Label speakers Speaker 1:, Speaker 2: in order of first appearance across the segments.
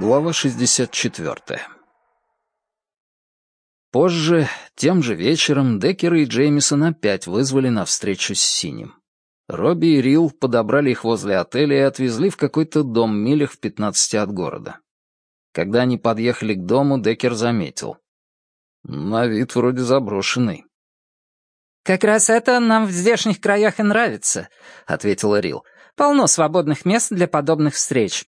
Speaker 1: Глава 64. Позже, тем же вечером, Деккер и Джеймисон опять вызвали на встречу с Синим. Робби и Рил подобрали их возле отеля и отвезли в какой-то дом милях в пятнадцати от города. Когда они подъехали к дому, Деккер заметил. На вид вроде заброшенный.
Speaker 2: «Как раз это нам в здешних краях и нравится», — ответила Рил. «Полно свободных мест для подобных встреч.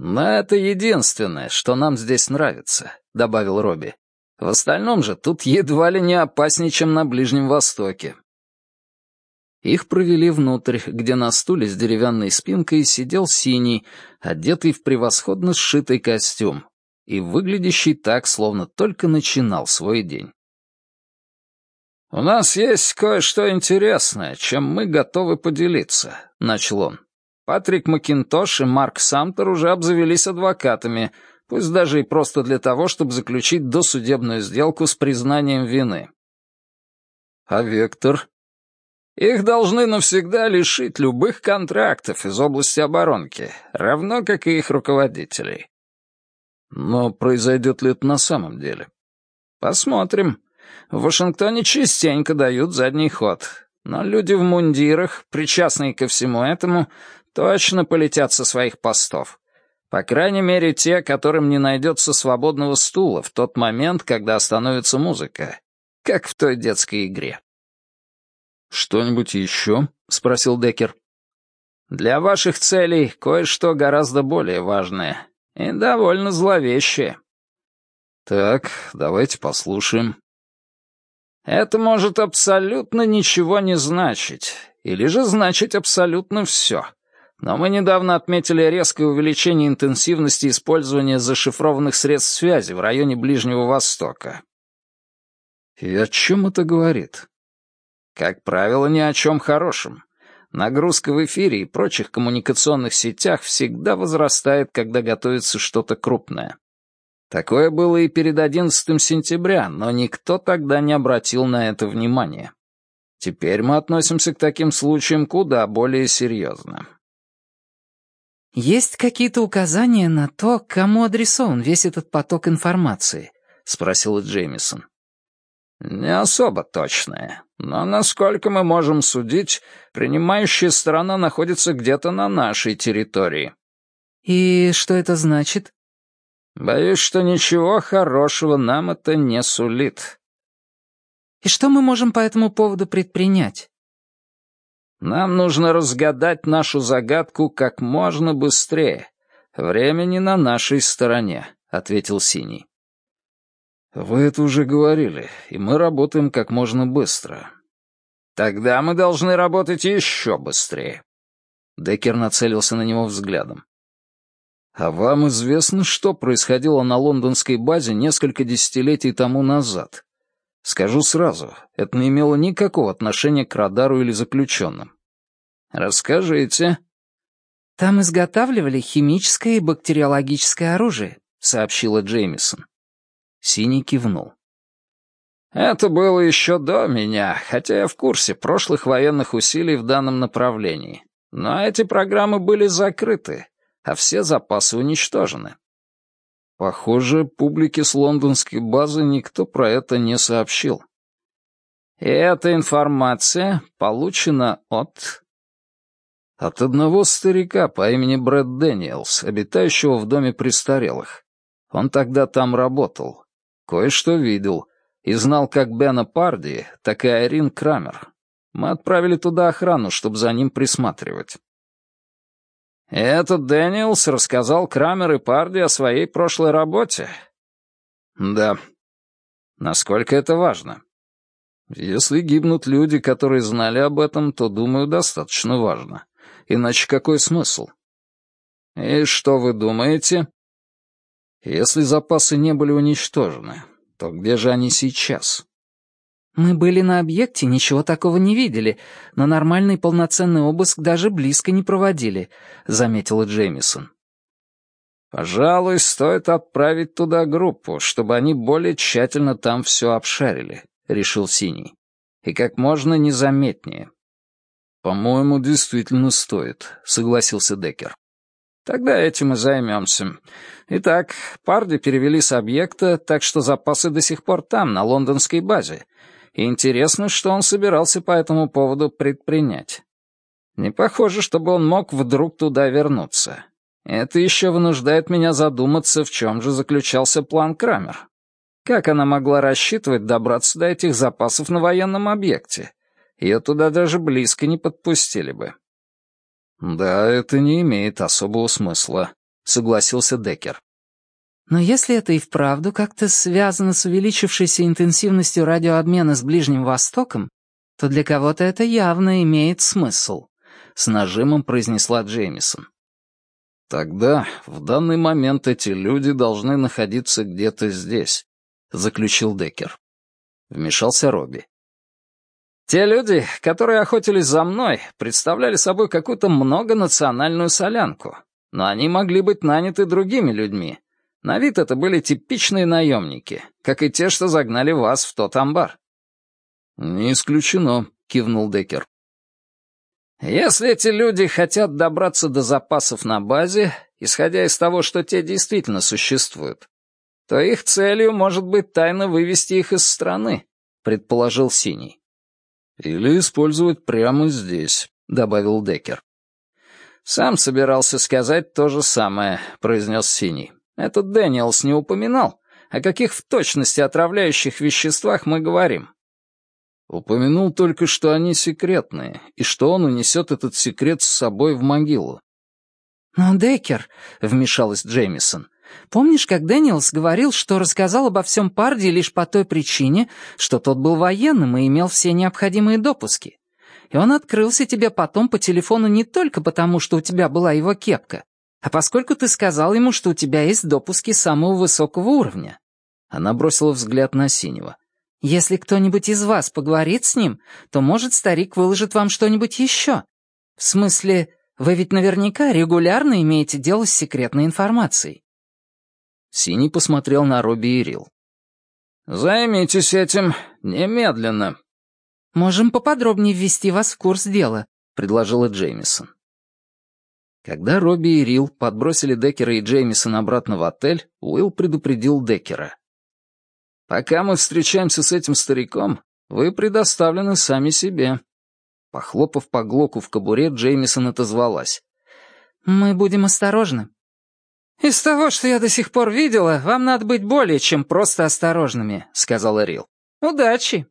Speaker 1: «Но это единственное, что нам здесь нравится», — добавил Робби. «В остальном же тут едва ли не опаснее, чем на Ближнем Востоке». Их провели внутрь, где на стуле с деревянной спинкой сидел синий, одетый в превосходно сшитый костюм и выглядящий так, словно только начинал свой день. «У нас есть кое-что интересное, чем мы готовы поделиться», — начал он. Патрик Макинтош и Марк Самтер уже обзавелись адвокатами, пусть даже и просто для того, чтобы заключить досудебную сделку с признанием вины. А Вектор? Их должны навсегда лишить любых контрактов из области оборонки, равно как и их руководителей. Но произойдет ли это на самом деле? Посмотрим. В Вашингтоне частенько дают задний ход. Но люди в мундирах, причастные ко всему этому, точно полетят со своих постов. По крайней мере, те, которым не найдется свободного стула в тот момент, когда остановится музыка, как в той детской игре. «Что-нибудь еще?» — спросил Деккер. «Для ваших целей кое-что гораздо более важное и довольно зловещее». «Так, давайте послушаем». «Это может абсолютно ничего не значить, или же значить абсолютно все. Но мы недавно отметили резкое увеличение интенсивности использования зашифрованных средств связи в районе Ближнего Востока. И о чем это говорит? Как правило, ни о чем хорошем. Нагрузка в эфире и прочих коммуникационных сетях всегда возрастает, когда готовится что-то крупное. Такое было и перед 11 сентября, но никто тогда не обратил на это внимания. Теперь мы относимся к таким случаям куда более серьезно.
Speaker 2: «Есть какие-то указания на то, кому адресован весь этот поток информации?» — спросила Джеймисон.
Speaker 1: «Не особо точное, но, насколько мы можем судить, принимающая сторона находится где-то на нашей территории».
Speaker 2: «И что это значит?»
Speaker 1: «Боюсь, что ничего хорошего нам это не сулит».
Speaker 2: «И что мы можем по этому поводу предпринять?»
Speaker 1: Нам нужно разгадать нашу загадку как можно быстрее. Времени на нашей стороне», — ответил Синий. «Вы это уже говорили, и мы работаем как можно быстро». «Тогда мы должны работать еще быстрее». Деккер нацелился на него взглядом. «А вам известно, что происходило на лондонской базе несколько десятилетий тому назад?» Скажу сразу, это не имело никакого отношения к радару или заключенным. Расскажите.
Speaker 2: Там изготавливали химическое и бактериологическое оружие, сообщила Джеймисон.
Speaker 1: Синий кивнул. Это было еще до меня, хотя я в курсе прошлых военных усилий в данном направлении. Но эти программы были закрыты, а все запасы уничтожены. Похоже, публике с лондонской базы никто про это не сообщил. Эта информация получена от... От одного старика по имени Брэд Дэниелс, обитающего в доме престарелых. Он тогда там работал. Кое-что видел. И знал как Бена Парди, так и Айрин Крамер. Мы отправили туда охрану, чтобы за ним присматривать. «Этот Дэниелс рассказал Крамер и Парди о своей прошлой работе?» «Да». «Насколько это важно?» «Если гибнут люди, которые знали об этом, то, думаю, достаточно важно. Иначе какой смысл?» «И что вы думаете?» «Если запасы не были уничтожены, то где же они сейчас?»
Speaker 2: «Мы были на объекте, ничего такого не видели, но нормальный полноценный обыск даже близко не проводили», — заметила Джеймисон.
Speaker 1: «Пожалуй, стоит отправить туда группу, чтобы они более тщательно там все обшарили», — решил Синий. «И как можно незаметнее». «По-моему, действительно стоит», — согласился Деккер. Тогда этим и займемся. Итак, Парди перевели с объекта, так что запасы до сих пор там, на лондонской базе. Интересно, что он собирался по этому поводу предпринять. Не похоже, чтобы он мог вдруг туда вернуться. Это еще вынуждает меня задуматься, в чем же заключался план Крамер. Как она могла рассчитывать добраться до этих запасов на военном объекте? Ее туда даже близко не подпустили бы. «Да, это не имеет особого смысла», — согласился Деккер.
Speaker 2: «Но если это и вправду как-то связано с увеличившейся интенсивностью радиообмена с Ближним Востоком, то для кого-то это явно имеет смысл», — с нажимом произнесла Джеймисон.
Speaker 1: «Тогда, в данный момент эти люди должны находиться где-то здесь», — заключил Деккер. Вмешался Робби. Те люди, которые охотились за мной, представляли собой какую-то многонациональную солянку, но они могли быть наняты другими людьми. На вид это были типичные наемники, как и те, что загнали вас в тот амбар. «Не исключено», — кивнул Деккер. «Если эти люди хотят добраться до запасов на базе, исходя из того, что те действительно существуют, то их целью может быть тайно вывести их из страны», — предположил Синий. «Или использовать прямо здесь», — добавил Деккер. «Сам собирался сказать то же самое», — произнес Синий. «Этот Дэниелс не упоминал, о каких в точности отравляющих веществах мы говорим». Упомянул только, что они секретные, и что он унесет этот секрет с собой в могилу.
Speaker 2: «Но, Деккер», — вмешалась Джеймисон, Помнишь, как Дэниелс говорил, что рассказал обо всем Парди лишь по той причине, что тот был военным и имел все необходимые допуски? И он открылся тебе потом по телефону не только потому, что у тебя была его кепка, а поскольку ты сказал ему, что у тебя есть допуски самого высокого уровня. Она бросила взгляд на Синего. «Если кто-нибудь из вас поговорит с ним, то, может, старик выложит вам что-нибудь еще. В смысле, вы ведь наверняка регулярно имеете дело с секретной информацией».
Speaker 1: Синий посмотрел на Робби и Рил. «Займитесь этим немедленно».
Speaker 2: «Можем поподробнее ввести вас в курс дела», — предложила Джеймисон.
Speaker 1: Когда Робби и Рил подбросили Деккера и Джеймисон обратно в отель, Уилл предупредил Деккера. «Пока мы встречаемся с этим стариком, вы предоставлены сами себе». Похлопав по глоку в кобуре, Джеймисон отозвалась.
Speaker 2: «Мы будем осторожны. «Из того, что я до сих пор видела, вам надо быть более чем просто осторожными», — сказала Рил. «Удачи!»